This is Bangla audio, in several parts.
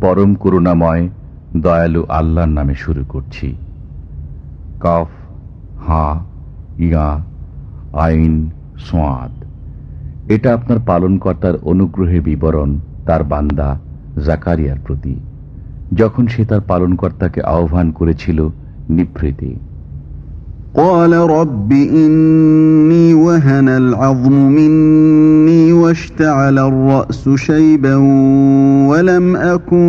পরম করুণাময়, দয়ালু আল্লাহর নামে শুরু করছি। কফ, হা, ইয়া, আইন, সোয়াদ। এটা আপনার পালনকর্তার অনুগ্রহের বিবরণ, তার বান্দা জাকারিয়ার প্রতি। যখন সে তার পালনকর্তাকে আহ্বান করেছিল, নিভৃতে। قال رب إني وهن العظم مني واشتعل الرأس شيبا ولم أكن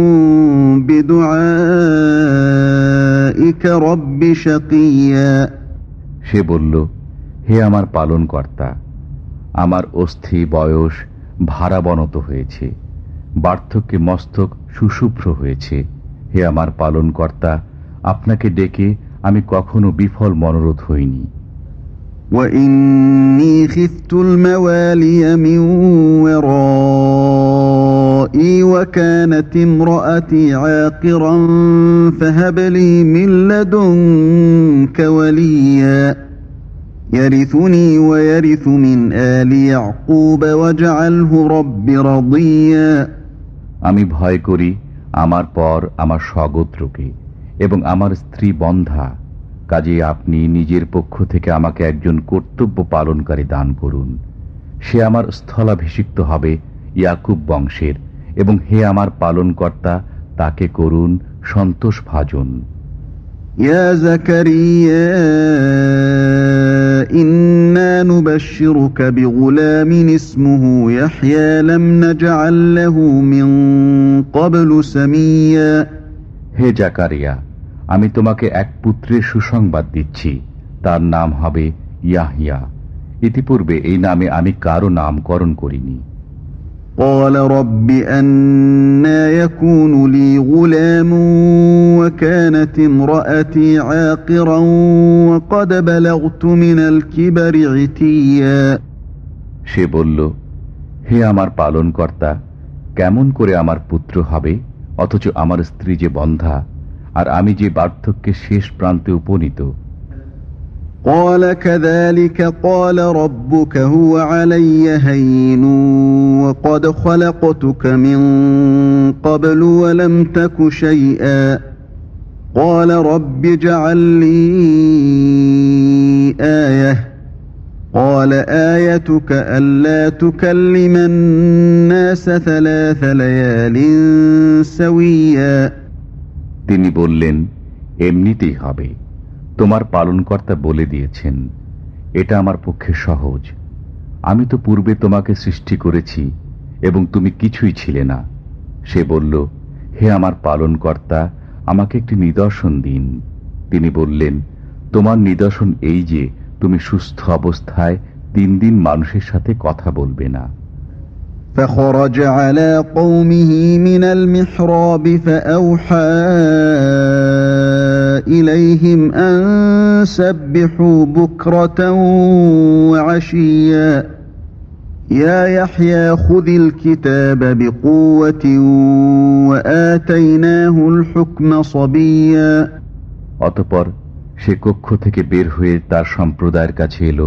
بدعائك رب شقيا সে বলল হে আমার পালনকর্তা আমার অস্থি বয়স ভারাবনত হয়েছে বার্ধক্যে মস্তক সুশুভ্র হয়েছে হে আমার পালনকর্তা আপনাকে ডেকে আমি কখনো বিফল মনোরোধ হইনি وإني خفت الموالي من ورائي وكانت امرأتي عاقرا فهب لي من لدنك وليا يرثني ويرث من آل يعقوب واجعله رب رضيا আমি ভয় করি আমার পর আমার স্বগোত্রকে এবং আমার স্ত্রী বন্ধা কাজে আপনি নিজের পক্ষ থেকে আমাকে একজন কর্তব্য পালনকারী দান করুন সে আমার স্থলাভিষিক্ত হবে ইয়াকুব বংশের এবং হে আমার পালনকর্তা তাকে করুন সন্তোষ ভাজন يا زكريا إنا نبشرك بغلام اسمه يحيى لم نجعل له من قبل سميا হে জাকারিয়া আমি তোমাকে এক পুত্রের সুসংবাদ দিচ্ছি তার নাম হবে ইয়াহিয়া ইতিপূর্বে এই নামে আমি কারো নামকরণ করিনি قال رب أنا يكون لي غلام وكانت امرأتي عاقرا وقد بلغت من الكبر عتيا সে বলল হে আমার পালনকর্তা কেমন করে আমার পুত্র হবে অথচ আমার স্ত্রী যে বন্ধা আর আমি যে বার্ধক্যের শেষ প্রান্তে উপনীত قال كذلك قال ربك هو علي هين وقد خلقتك من قبل ولم تك شيئا قال رب اجعل لي آية قال آيتك ألا تكلم الناس ثلاث ليال سويا তিনি বললেন, এমনিতেই হবে। তোমার পালনকর্তা বলে দিয়েছেন, এটা আমার পক্ষে সহজ। আমি তো পূর্বে তোমাকে সৃষ্টি করেছি এবং তুমি কিছুই ছিলে না সে বলল, হে আমার পালনকর্তা, আমাকে একটি নিদর্শন দিন তিনি বললেন, তোমার নিদর্শন এই যে, তুমি সুস্থ অবস্থায় তিন দিন মানুষের সাথে কথা বলবে না। فخرج على قومه من المحراب فأوحى إليهم أن سبحوا بكرة وعشيا يا يحيى خذ الكتاب بقوة وآتيناه الحكم صبيا অতপর সে কক্ষ থেকে বের হয়ে তার সম্প্রদায়ের কাছে এলো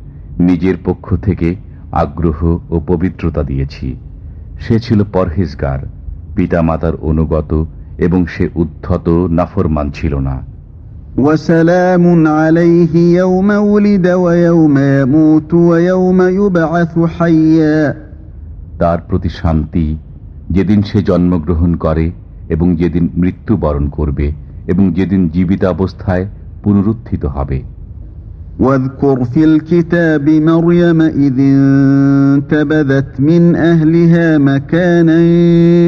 নিজের পক্ষ থেকে আগ্রহ ও পবিত্রতা দিয়েছি সে ছিল পরহেজগার পিতামাতার অনুগত এবং সে উদ্ধত নাফরমান ছিল না وسلام عليه يوم ولد ويوم يموت ويوم يبعث حيا তার প্রতি শান্তি যেদিন সে জন্মগ্রহণ করে এবং যেদিন মৃত্যুবরণ করবে এবং যেদিন জীবিত অবস্থায় পুনরুত্থিত হবে واذكر في الكتاب مريم إذ انتبذت من أهلها مكانا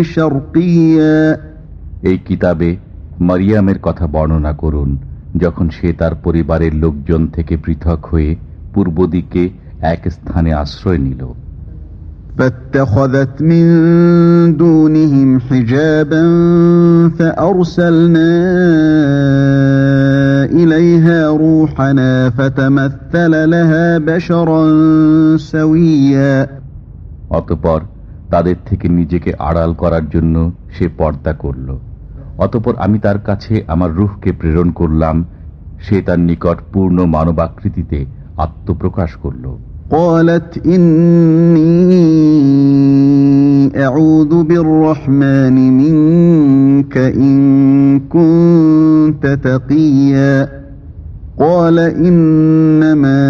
شرقيا এই কিতাবে মারিয়ামের কথা বর্ণনা করুন যখন সে তার পরিবারের লোকজন থেকে পৃথক হয়ে পূর্ব দিকে এক স্থানে আশ্রয় নিল فاتخذت من دونهم حجابا فأرسلنا إليها روحنا فتمثل لها بشرا سويا অতপর তাদের থেকে নিজেকে আড়াল করার জন্য সে পর্দা করল অতপর আমি তার কাছে আমার রুহকে প্রেরণ করলাম সে তার নিকট পূর্ণ মানবাকৃতিতে আত্মপ্রকাশ করল قالت إني أعوذ بالرحمن منك إن كنت تقيا قال إنما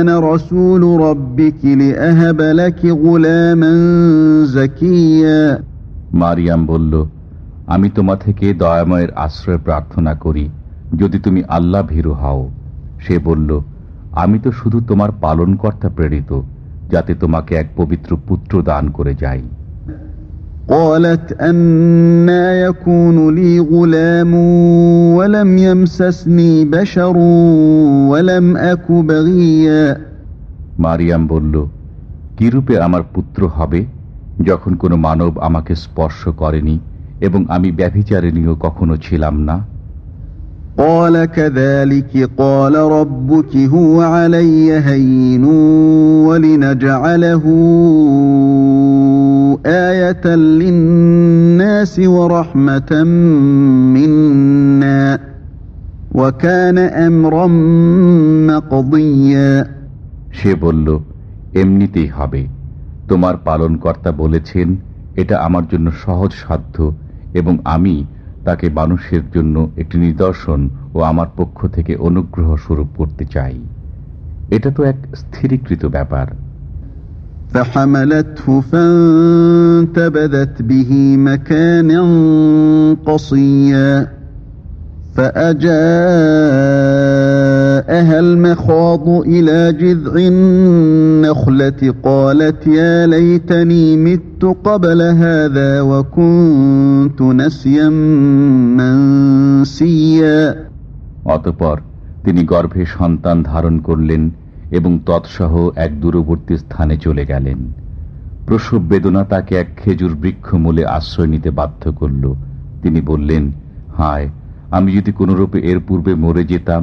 أنا رسول ربك لأهب لك غلاما زكيا মারিয়াম বলল আমি তোমা থেকে দয়াময়ের আশ্রয় প্রার্থনা করি যদি তুমি আল্লাহ ভীরু হও সে বলল আমি তো শুধু তোমার পালনকর্তা প্রেরিত যাতে তোমাকে এক পবিত্র পুত্র দান করে যাই قالت أنا يكون لي غلام ولم يمسسني بشر ولم أك بغيا মারিয়াম বলল কিরূপে আমার পুত্র হবে যখন কোনো মানব আমাকে স্পর্শ করেনি এবং আমি ব্যভিচারিণীও কখনো ছিলাম না قال كذلك قال ربك هو علي هين ولنجعله آية للناس ورحمة منا وكان أمرا مقضيا সে বলল এমনিতেই হবে তোমার পালনকর্তা বলেছেন এটা আমার জন্য সহজ সাধ্য এবং আমি তাকে মানুষের জন্য একটি নিদর্শন ও আমার পক্ষ থেকে অনুগ্রহ স্বরূপ করতে চাই এটা তো এক স্থিরীকৃত ব্যাপার فحملته فانتبذت به مكانا قصيا فأجاءها المخاض إلى جذع النخلة قالت يا ليتني مت قبل هذا وكنت نسيا منسيا অতপর তিনি গর্ভে সন্তান ধারণ করলেন এবং তৎসহ এক দূরবর্তী স্থানে চলে গেলেন প্রসব বেদনা তাকে এক খেজুর বৃক্ষ মূলে আশ্রয় নিতে বাধ্য করল তিনি বললেন হায় আমি যদি কোনরূপে এর পূর্বে মরে যেতাম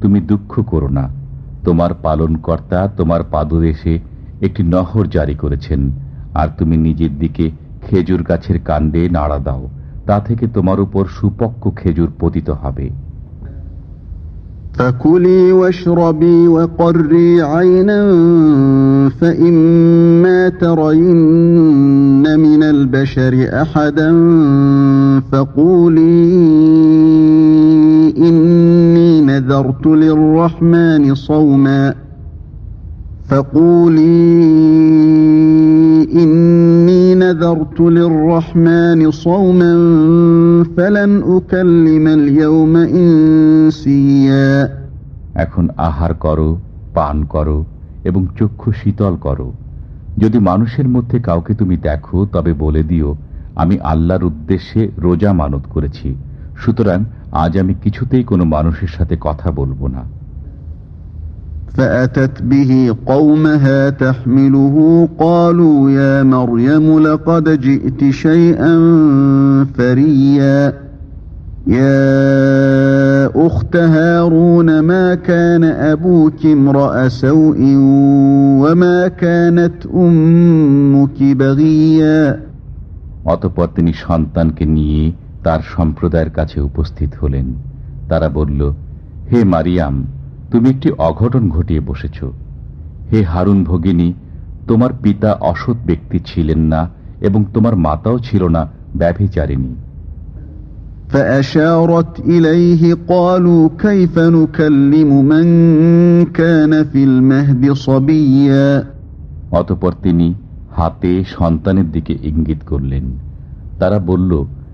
তুমি দুঃখ করো না তোমার পালনকর্তা তোমার পাদদেশে একটি নহর জারি করেছেন আর তুমি নিজের দিকে খেজুর গাছের কাণ্ডে নাড়া দাও তা থেকে তোমার উপর সুপক্ষ খেজুর পতিত হবে فكلي واشربي وقري عينا فإما ترين من البشر أحدا فقولي إني نذرت للرحمن صوما فقولي إني نذرت للرحمن صوما فلن أكلم اليوم إنسيا এখন আহার করো পান করো এবং চক্ষু শীতল করো যদি মানুষের মধ্যে কাউকে তুমি দেখো তবে বলে দিও আমি আল্লাহর উদ্দেশ্যে রোজা মানত করেছি সুতরাং আজ আমি কিছুতেই কোনো মানুষের সাথে কথা বলবো না فأتت به قومها تحمله قالوا يا مريم لقد جئت شيئا فريا يا أخت هارون ما كان أبوك امرأ سوء وما كانت أمك بغيا অতপর তিনি সন্তানকে নিয়ে তার সম্প্রদায়ের কাছে উপস্থিত হলেন তারা বলল হে মারিয়াম তুমি একটি অঘটন ঘটিয়ে বসেছ হে হারুন ভগিনী তোমার পিতা অসৎ ব্যক্তি ছিলেন না এবং তোমার মাতাও ছিল না ব্যভিচারিণী فأشارت إليه قالوا كيف نكلم من كان في المهد صبيا অতপর তিনি হাতে সন্তানের দিকে ইঙ্গিত করলেন তারা বলল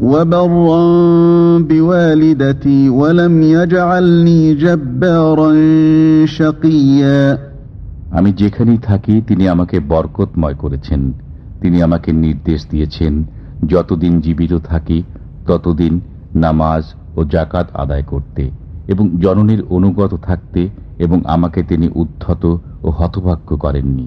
وبرا بوالدتي ولم يجعلني جبارا شقيا আমি যেখানেই থাকি তিনি আমাকে বরকতময় করেছেন তিনি আমাকে নির্দেশ দিয়েছেন যতদিন জীবিত থাকি ততদিন নামাজ ও জাকাত আদায় করতে এবং জননীর অনুগত থাকতে এবং আমাকে তিনি উদ্ধত ও হতভাগ্য করেননি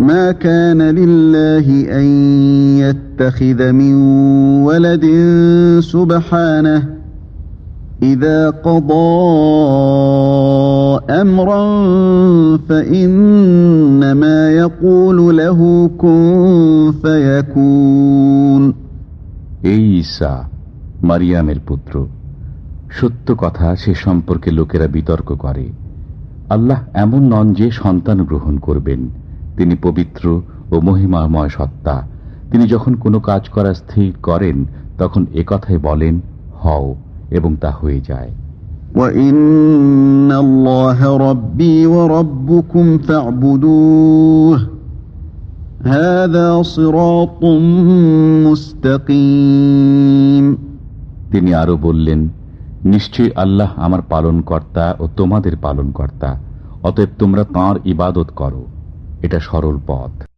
ما كان لله أن يتخذ من ولد سبحانه إذا قضى أمرا فإنما يقول له كن فيكون এই ঈসা মারিয়ামের পুত্র সত্য কথা সে সম্পর্কে লোকেরা বিতর্ক করে আল্লাহ এমন নন যে সন্তান গ্রহণ করবেন তিনি পবিত্র ও মহিমাময় সত্তা। তিনি যখন কোনো কাজ করা স্থির করেন তখন একথাই বলেন হও এবং তা হয়ে যায়। তিনি আরও বললেন নিশ্চয়ই আল্লাহ আমার পালন কর্তা ও তোমাদের পালন কর্তা অতএব তোমরা তাঁর ইবাদত করো। এটা সরল পথ।